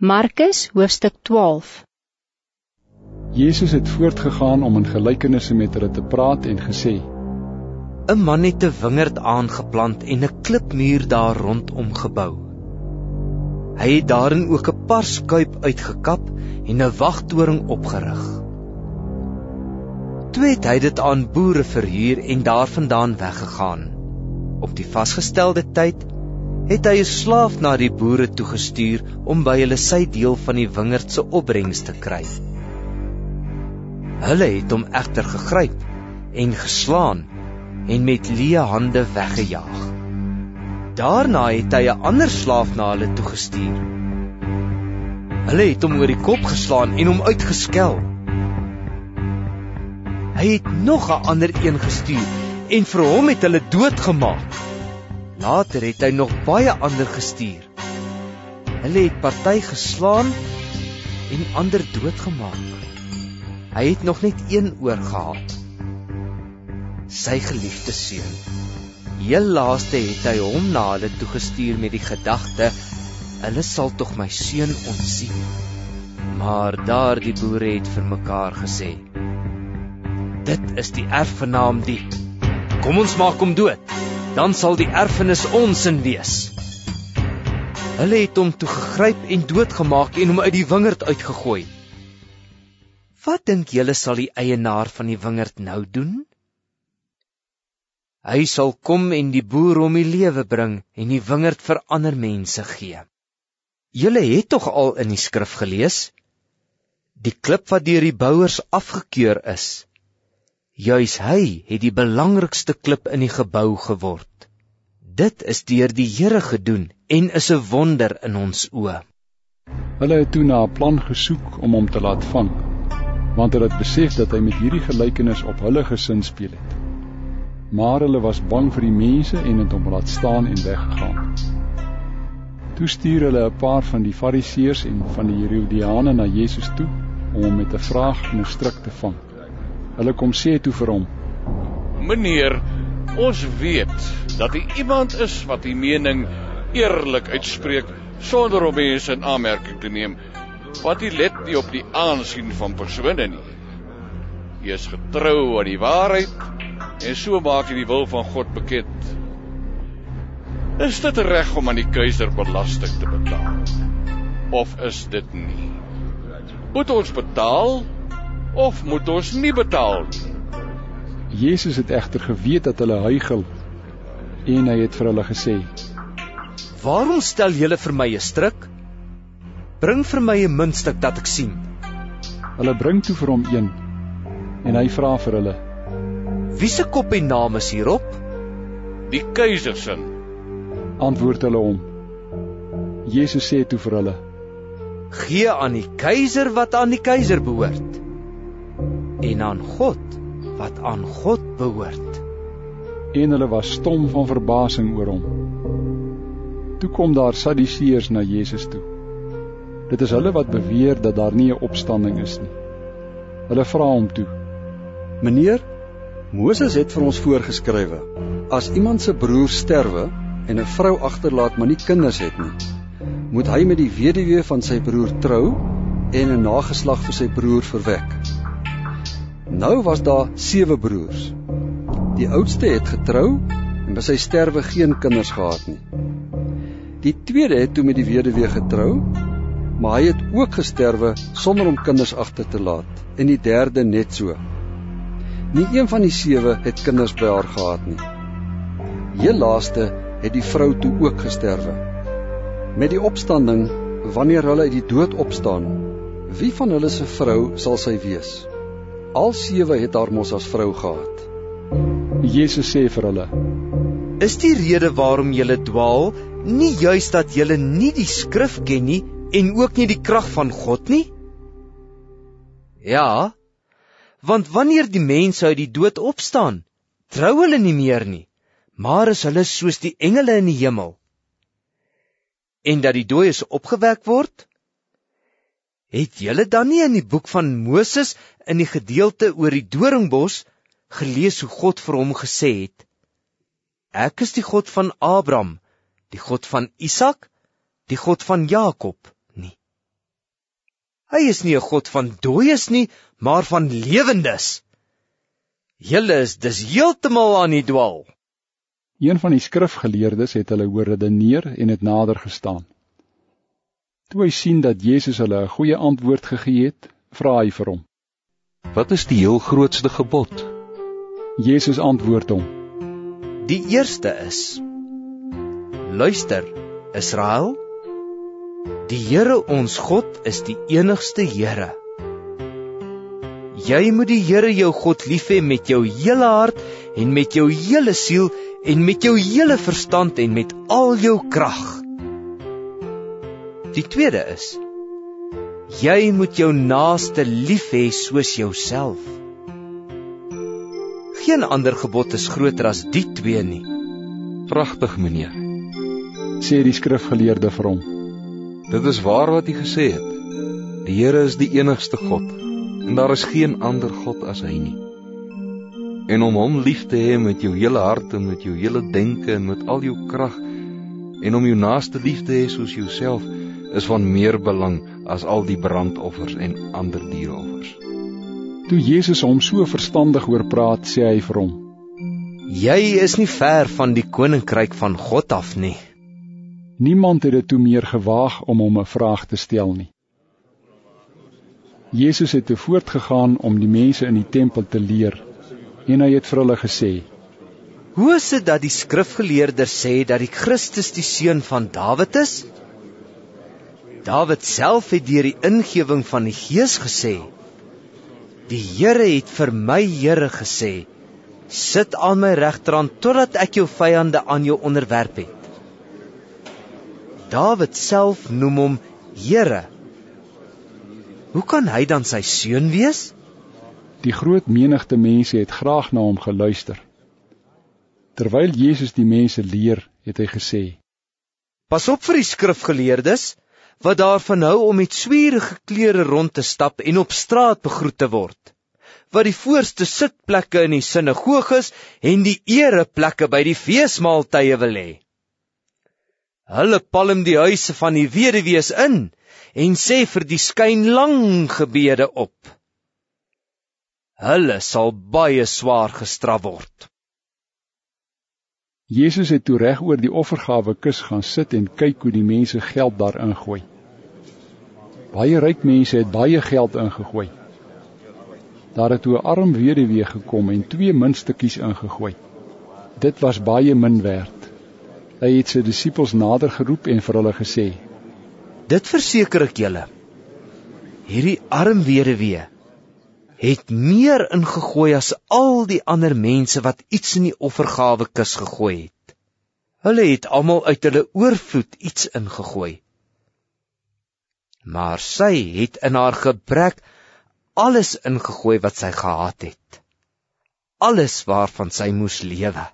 Markus hoofstuk 12 Jezus het voortgegaan om in gelijkenissen met hulle te praat en gesê: 'n Man het 'n wingerd aangeplant en 'n klipmuur daar rondom gebou. Hy het daarin ook 'n parskuip uitgekap en 'n wagtoring opgerig. Toe het hy dit aan boere verhuur en daarvandaan weggegaan. Op die vasgestelde tyd het hy 'n slaaf na die boere toegestuur om by hulle sy deel van die wingerd se opbrengs te kry. Hulle het hom egter gegryp en geslaan en met leë hande weggejaag. Daarna het hy 'n ander slaaf na hulle toegestuur. Hulle het hom oor die kop geslaan en hom uitgeskel. Hy het nog 'n ander een gestuur en vir hom het hulle doodgemaak. Later het hy nog baie ander gestuur. Hulle het party geslaan en ander doodgemaak. Hy het nog net een oorgehad. Sy geliefde seun. Heel laaste het hy hom na hulle toe gestuur met die gedagte: "Hulle sal tog my seun ontsien." Maar daardie boere het vir mekaar gesê: "Dit is die erfgenaam die. Kom ons maak hom dood." Dan sal die erfenis ons in wees. Hulle het hom toe gegryp en doodgemaak en hom uit die wingerd uitgegooi. Wat dink julle sal die eienaar van die wingerd nou doen? Hy sal kom en die boer om die lewe bring en die wingerd vir ander mense gee. Julle het tog al in die skrif gelees die klip wat deur die bouers afgekeur is Juis hy het die belangrikste klip in die gebou geword. Dit is deur die Here gedoen en is 'n wonder in ons oë. Hulle het toe na 'n plan gesoek om hom te laat vang, want hulle het besef dat hy met hierdie gelykenis op hulle gesin speel het. Maar hulle was bang vir die mense en het hom laat staan en weggegaan. Toe stuur hulle 'n paar van die Fariseërs en van die Herodiane na Jesus toe om hom met 'n vraag en 'n stryk te vang. Hulle kom sê toe vir hom: "Meneer, ons weet dat hy iemand is wat die mening eerlik uitspreek sonder om mense in aanmerking te neem, wat hy let nie op die aansien van persone nie. Hy is getrou aan die waarheid en so maak hy die wil van God bekend. Is dit reg om aan die keiser belasting te betaal? Of is dit nie? Moet ons betaal of moet ons nie betaal nie? Jesus het egter geweet dat hulle huigel en hy het vir hulle gesê: "Waarom stel julle vir my 'n stryk? Bring vir my 'n muntstuk dat ek sien." Hulle bring toe vir hom een en hy vra vir hulle: "Wie se kop en naam is hierop?" "Die keiser se." Antwoord hulle hom. Jesus sê toe vir hulle: "Gee aan die keiser wat aan die keiser behoort." En aan God wat aan God behoort. En hulle was stom van verbasing oor hom. Toe kom daar Sadduseërs na Jesus toe. Dit is hulle wat beweer dat daar nie 'n opstanding is nie. Hulle vra hom toe: "Meneer, Moses het vir ons voorgeskrywe: As iemand se broer sterwe en 'n vrou agterlaat maar nie kinders het nie, moet hy met die weduwee van sy broer trou en 'n nageslag vir sy broer verwek." Nou was daar sewe broers. Die oudste het getrou en by sy sterwe geen kinders gehad nie. Die tweede het toe met die weduwee getrou, maar hy het ook gesterwe sonder om kinders agter te laat en die derde net so. Nie een van die sewe het kinders by haar gehad nie. Heel laaste het die vrou toe ook gesterwe. Met die opstanding wanneer hulle uit die dood opstaan, wie van hulle se vrou sal sy wees? Al sewe het haar mos as vrou gehad. Jesus sê vir hulle: Is die rede waarom julle dwaal nie juis dat julle nie die skrif ken nie en ook nie die krag van God nie? Ja, want wanneer die mense uit die dood opstaan, trou hulle nie meer nie, maar is hulle soos die engele in die hemel. En dat die dooies opgewek word, Het julle dan nie in die boek van Moses in die gedeelte oor die doringbos gelees hoe God vir hom gesê het: Ek is die God van Abraham, die God van Isak, die God van Jakob nie. Hy is nie 'n God van dooies nie, maar van lewendes. Julle is dus heeltemal aan die dwaal. Een van die skrifgeleerdes het hulle hoor redeneer en het nader gestaan. Toe hy sien dat Jesus hulle 'n goeie antwoord gegee het, vra hy vir hom: Wat is die heel grootste gebod? Jesus antwoord hom: Die eerste is: Luister, Israel, die Here ons God is die enigste Here. Jy moet die Here jou God lief hê met jou hele hart en met jou hele siel en met jou hele verstand en met al jou krag. Die tweede is: Jy moet jou naaste lief hê soos jouself. Geen ander gebod is groter as die twee nie. Pragtig, meneer. sê die skrifgeleerde vir hom. Dit is waar wat hy gesê het. Die Here is die enigste God en daar is geen ander God as hy nie. En om hom lief te hê met jou hele hart en met jou hele denke en met al jou krag en om jou naaste lief te hê soos jouself is van meer belang as al die brandoffers en ander diereoffers. Toe Jesus hom so verstandig oor praat, sê hy vir hom: Jy is nie ver van die koninkryk van God af nie. Niemand het dit toe meer gewaag om hom 'n vraag te stel nie. Jesus het te voortgegaan om die mense in die tempel te leer en hy het vir hulle gesê: Hoe is dit dat die skrifgeleerders sê dat die Christus die seun van Dawid is? Dawid self het deur die ingewing van die Gees gesê: Die Here het vir my Here gesê: Sit aan my regterhand totdat ek jou vyande aan jou onderwerp het. Dawid self noem hom Here Hoe kan hy dan sy seun wees? Die groot menigte mense het graag na hom geluister. Terwyl Jesus die mense leer, het hy gesê: Pas op vir die skrifgeleerdes wat daarvan hou om met swierige klere rond te stap en op straat begroet te word. Wat die voorste sitplekke in die sinagoges en die ereplekke by die feesmaaltye wil hê. Hulle palm die huise van die weduwees in en sê vir die skyn lang gebede op. Hulle sal baie swaar gestraf word. Jesus het toe reg oor die offergawe kus gaan sit en kyk hoe die mense geld daar ingooi. Baie ryk mense het baie geld ingegooi. Daar het toe 'n arm weduwee gekom en twee muntstukkies ingegooi. Dit was baie min werd. Hy het sy disippels nader geroep en vir hulle gesê: Dit verseker ek julle. Hierdie arm weduwee het meer ingegooi as al die ander mense wat iets in die offergawe kus gegooi het. Hulle het almal uit hulle oorvloed iets ingegooi. Maar sy het in haar gebrek alles ingegooi wat sy gehad het. Alles waarvan sy moes lewe.